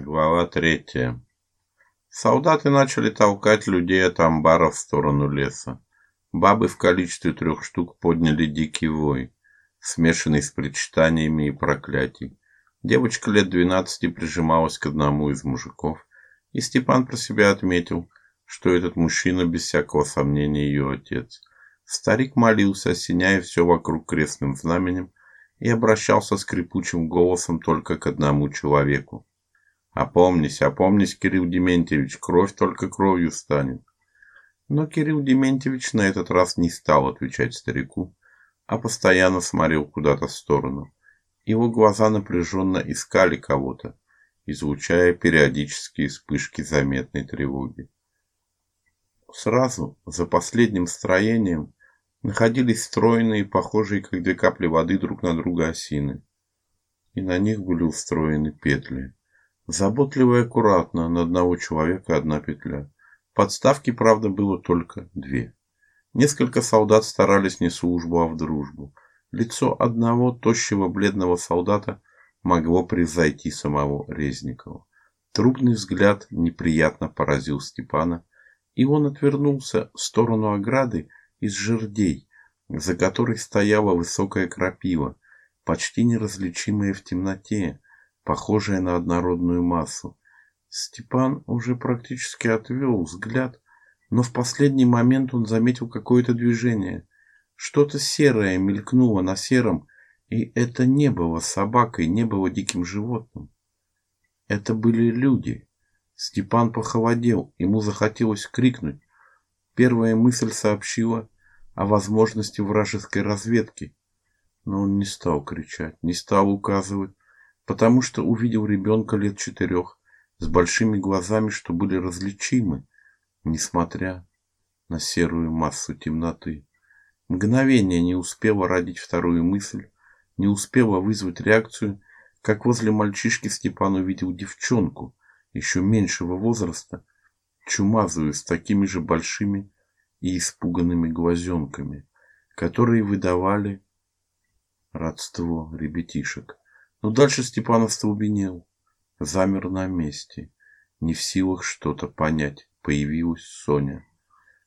Глава третья. Солдаты начали толкать людей от амбара в сторону леса. Бабы в количестве трех штук подняли дикий вой, смешанный с причитаниями и проклятий. Девочка лет двенадцати прижималась к одному из мужиков, и Степан про себя отметил, что этот мужчина без всякого сомнения ее отец. Старик молился, осеняя все вокруг крестным знаменем, и обращался скрипучим голосом только к одному человеку. Опомнись, опомнись, Кирилл Дементьевич, кровь только кровью станет. Но Кирилл Дементьевич на этот раз не стал отвечать старику, а постоянно смотрел куда-то в сторону. Его глаза напряженно искали кого-то, излучая периодические вспышки заметной тревоги. Сразу за последним строением находились стройные, похожие как две капли воды друг на друга осины, и на них были устроены петли. Заботливо и аккуратно, на одного человека одна петля. Подставки, правда, было только две. Несколько солдат старались не службу, а в дружбу. Лицо одного тощего бледного солдата могло превзойти самого Резникова. Трудный взгляд неприятно поразил Степана, и он отвернулся в сторону ограды из жердей, за которой стояла высокая крапива, почти неразличимая в темноте, похожая на однородную массу. Степан уже практически отвел взгляд, но в последний момент он заметил какое-то движение. Что-то серое мелькнуло на сером, и это не было собакой, не было диким животным. Это были люди. Степан похолодел, ему захотелось крикнуть. Первая мысль сообщила о возможности вражеской разведки, но он не стал кричать, не стал указывать потому что увидел ребенка лет четырех с большими глазами, что были различимы, несмотря на серую массу темноты. Мгновение не успела родить вторую мысль, не успела вызвать реакцию, как возле мальчишки Степан увидел девчонку еще меньшего возраста, чумазую с такими же большими и испуганными глазенками, которые выдавали родство ребятишек. Но дальше Степанов столбенел, замер на месте, не в силах что-то понять. Появилась Соня.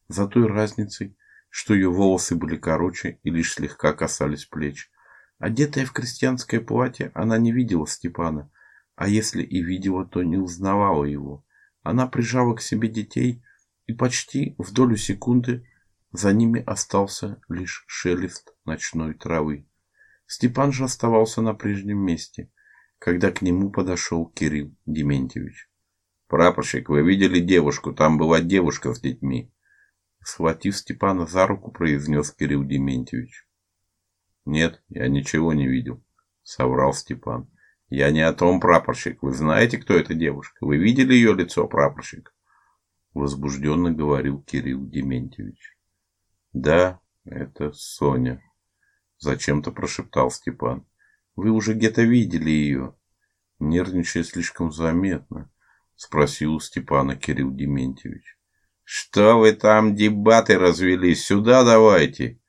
За той разницей, что ее волосы были короче и лишь слегка касались плеч. Одетая в крестьянское платье, она не видела Степана, а если и видела, то не узнавала его. Она прижала к себе детей, и почти в долю секунды за ними остался лишь шелест ночной травы. Степан же оставался на прежнем месте, когда к нему подошел Кирилл Дементьевич. Прапорщик, вы видели девушку? Там была девушка с детьми. Схватив Степана за руку, произнес Кирилл Дементьевич. Нет, я ничего не видел, соврал Степан. Я не о том, прапорщик. Вы знаете, кто эта девушка? Вы видели ее лицо, прапорщик? возбужденно говорил Кирилл Дементьевич. Да, это Соня, зачем-то прошептал Степан. Вы уже где-то видели ее?» Нервничая слишком заметно, спросил Степана Кирилл Дементьевич. Что вы там дебаты развели? Сюда давайте,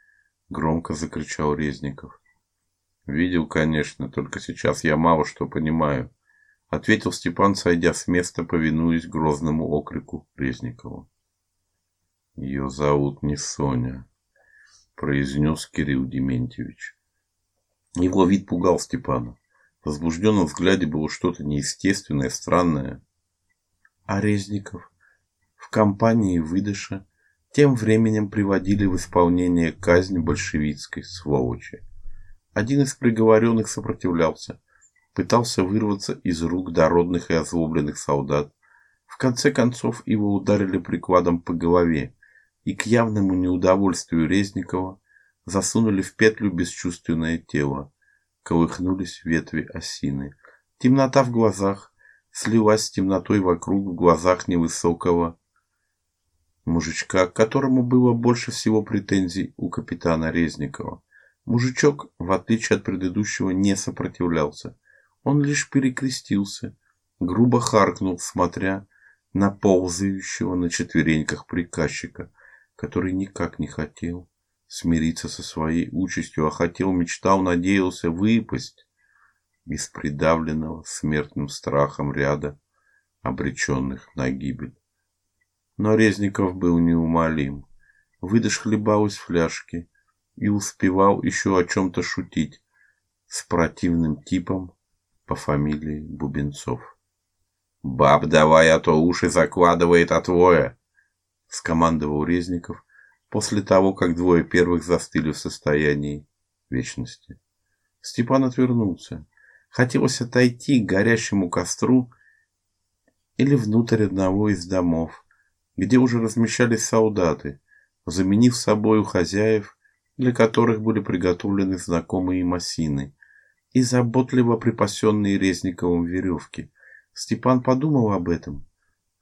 громко закричал Резников. Видел, конечно, только сейчас я мало что понимаю, ответил Степан, сойдя с места, повинуясь грозному окрику Резникова. Ее зовут не Соня, произнес Кирилл Дементьевич. Его вид пугал Степана. В возбужденном взгляде было что-то неестественное, странное. А Резников в компании выдыша тем временем приводили в исполнение казнь большевистской сволочи. Один из приговоренных сопротивлялся, пытался вырваться из рук дородных и озлобленных солдат. В конце концов его ударили прикладом по голове, и к явному неудовольствию Резникова засунули в петлю бесчувственное тело. Колыхнулись ветви осины. Темнота в глазах слилась с темнотой вокруг в глазах невысокого мужичка, к которому было больше всего претензий у капитана Резникова. Мужичок, в отличие от предыдущего, не сопротивлялся. Он лишь перекрестился, грубо харкнул, смотря на ползающего на четвереньках приказчика, который никак не хотел смириться со своей участью, а хотел, мечтал, надеялся выпасть из придавленного смертным страхом ряда обреченных на гибель. Но Резников был неумолим. Выдыш хлебал из фляжки и успевал еще о чем то шутить с противным типом по фамилии Бубенцов. Баб давай, а то уши закладывает от воя, скомандовал Резников после того, как двое первых застыли в состоянии вечности. Степан отвернулся. Хотелось отойти к горящему костру или внутрь одного из домов, где уже размещались солдаты, заменив собой у хозяев, для которых были приготовлены знакомые им осины и заботливо припасенные Резниковым веревки. Степан подумал об этом.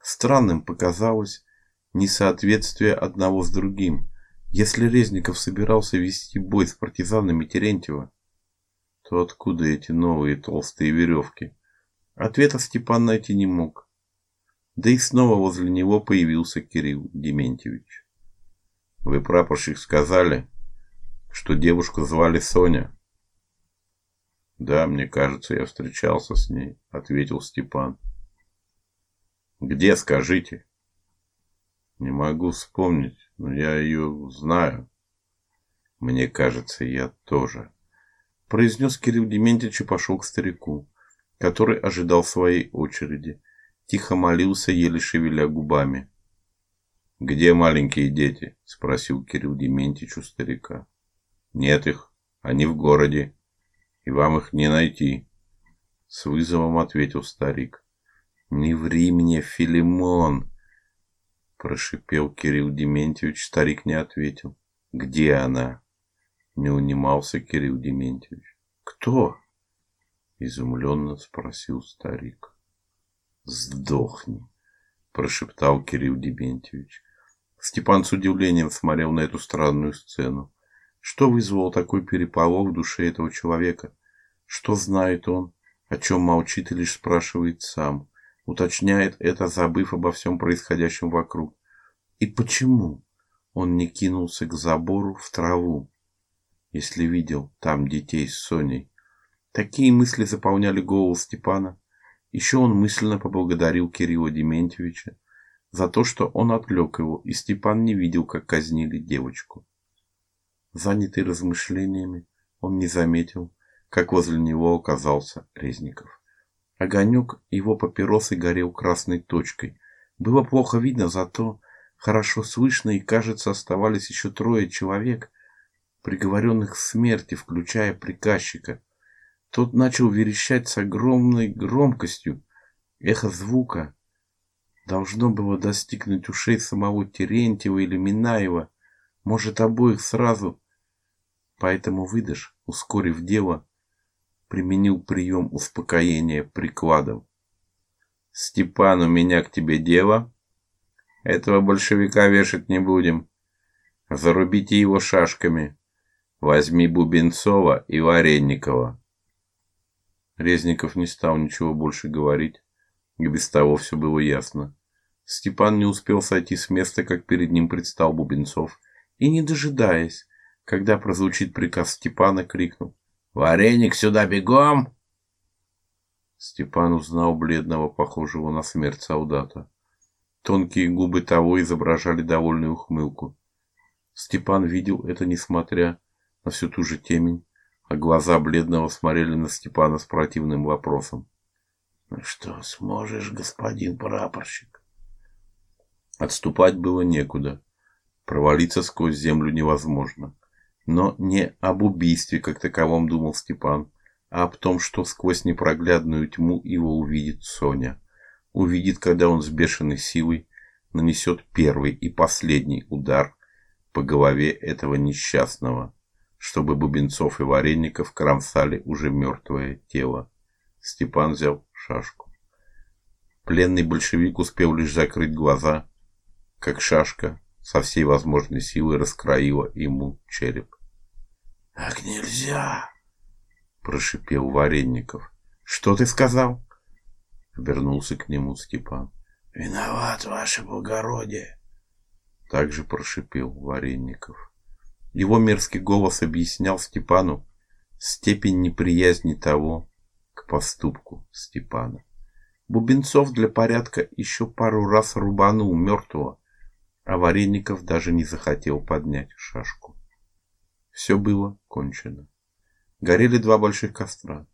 Странным показалось несоответствие одного с другим. Если Резников собирался вести бой с партизанами Терентьева, то откуда эти новые толстые веревки? Ответа Степан найти не мог. Да и снова возле него появился Кирилл Дементьевич. Вы прапорщик сказали, что девушку звали Соня. Да, мне кажется, я встречался с ней, ответил Степан. Где, скажите? Не могу вспомнить, но я ее знаю. Мне кажется, я тоже, произнес Кирилл Дементьевич и пошел к старику, который ожидал своей очереди. Тихо молился, еле шевеля губами. Где маленькие дети? спросил Кирилл Дементьевич у старика. Нет их, они в городе, и вам их не найти, с вызовом ответил старик. Не ври мне, Филимон, прошипел Кирилл Дементьевич, старик не ответил. Где она? не унимался Кирилл Дементьевич. Кто? изумленно спросил старик. Сдохни, прошептал Кирилл Дементьевич. Степан с удивлением смотрел на эту странную сцену. Что вызвало такой переполох в душе этого человека? Что знает он, о чем молчит и лишь спрашивает сам, уточняет это, забыв обо всем происходящем вокруг. И почему он не кинулся к забору в траву, если видел там детей с Соней? Такие мысли заполняли голову Степана. Еще он мысленно поблагодарил Кирилла Дементьевича за то, что он отвлек его, и Степан не видел, как казнили девочку. Занятый размышлениями, он не заметил, как возле него оказался Резников. Огонек его папиросы горел красной точкой. Было плохо видно, зато хорошо слышно, и, кажется, оставались еще трое человек, приговоренных к смерти, включая приказчика. Тот начал верещать с огромной громкостью. Эхо звука должно было достигнуть ушей самого Терентьева или Минаева, может, обоих сразу. Поэтому выдашь, ускорив дело, применил прием успокоения прикладом. Степан, у меня к тебе дело. Этого большевика вешать не будем. Зарубите его шашками. Возьми Бубенцова и Варенникова. Резников не стал ничего больше говорить, и без того все было ясно. Степан не успел сойти с места, как перед ним предстал Бубенцов, и не дожидаясь, когда прозвучит приказ Степана, крикнул: "Вареник сюда бегом!" Степан узнал бледного, похожего на смерть солдата. Тонкие губы того изображали довольную ухмылку. Степан видел это несмотря на всю ту же темень, а глаза бледного смотрели на Степана с противным вопросом. "Ну что, сможешь, господин прапорщик?" Отступать было некуда. Провалиться сквозь землю невозможно. Но не об убийстве как таковом думал Степан, а об том, что сквозь непроглядную тьму его увидит Соня. Увидит, когда он с бешеной силой нанесет первый и последний удар по голове этого несчастного, чтобы Бубенцов и Вареников кромсали уже мертвое тело. Степан взял шашку. Пленный большевик успел лишь закрыть глаза, как шашка со всей возможной силой раскроила ему череп. "Так нельзя", прошипел Варенников. "Что ты сказал?" обернулся к нему Степан. "Виноват, ваше благородие", также прошипел Варенников. Его мерзкий голос объяснял Степану степень неприязни того к поступку Степана. Бубенцов для порядка еще пару раз рубанул мертвого, а Вареников даже не захотел поднять шашку. Все было кончено. Горели два больших костра.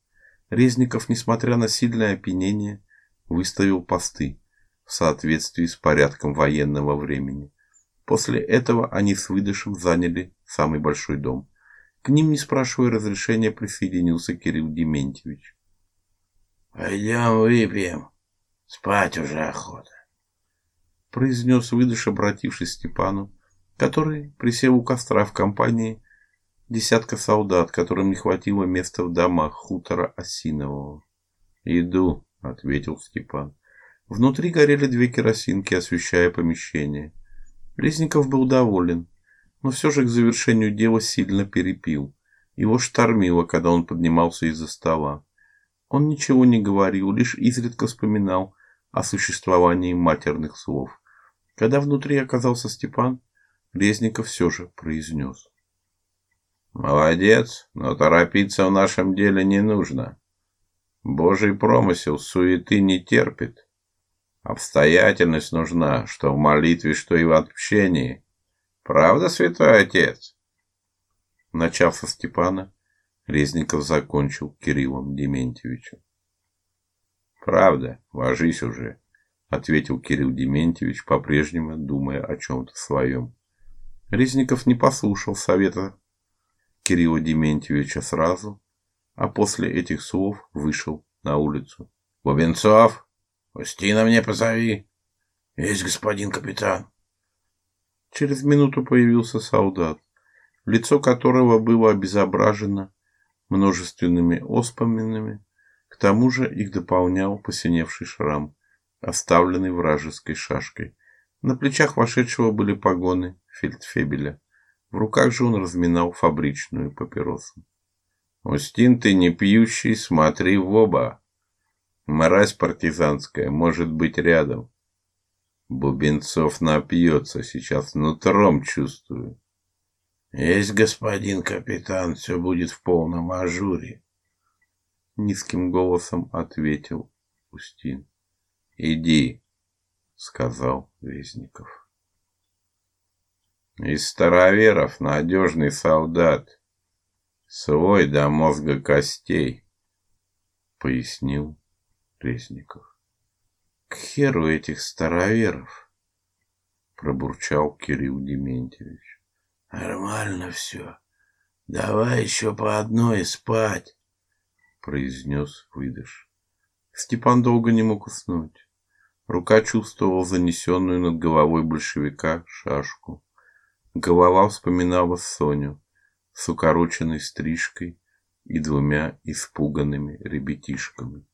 Резников, несмотря на сильное опьянение, выставил посты в соответствии с порядком военного времени. После этого они с выдышем заняли самый большой дом. К ним, не спрашивая разрешения, присоединился Кирилл Дементьевич. Пойдем выпьем. Спать уже охота. Произнес выдыш, обратившись к Степану, который присел у костра в компании десятка солдат, которым не хватило места в домах хутора Осинового. "Иду", ответил Степан. Внутри горели две керосинки, освещая помещение. Резников был доволен, но все же к завершению дела сильно перепил. Его штормило, когда он поднимался из-за стола. Он ничего не говорил, лишь изредка вспоминал о существовании матерных слов. Когда внутри оказался Степан, Резников все же произнес. Молодец, но торопиться в нашем деле не нужно. Божий промысел суеты не терпит. Обстоятельность нужна, что в молитве, что и в общении. Правда, святой отец? Начав со Степана, Резников закончил Кириллом Дементьевичем. Правда, ложись уже, ответил Кирилл Дементьевич, по-прежнему думая о чем то своем. Резников не послушал совета Кирилла Дементьевича сразу, а после этих слов вышел на улицу. Бубенцов, Устина мне позови. Есть, господин капитан. Через минуту появился солдат, лицо которого было обезображено множественными оспаменами, к тому же их дополнял посиневший шрам, оставленный вражеской шашкой. На плечах вошедшего были погоны фельдфебеля. В руках же он разминал фабричную папиросу. Устин ты не пьющий, смотри в оба. Мразь партизанская может быть рядом. Бубенцов напьется, сейчас нутром чувствую. Есть, господин капитан, все будет в полном ажуре. Низким голосом ответил Устин. Иди, сказал Везников. Из староверов надежный солдат, свой до мозга костей, пояснил Резников. К херу этих староверов, пробурчал Кирилл Дементьевич. Нормально все. Давай еще по одной спать, произнес выдыш. Степан долго не мог уснуть. Рука чувствовала занесенную над головой большевика шашку. Голова вспоминала Соню с укороченной стрижкой и двумя испуганными ребятишками.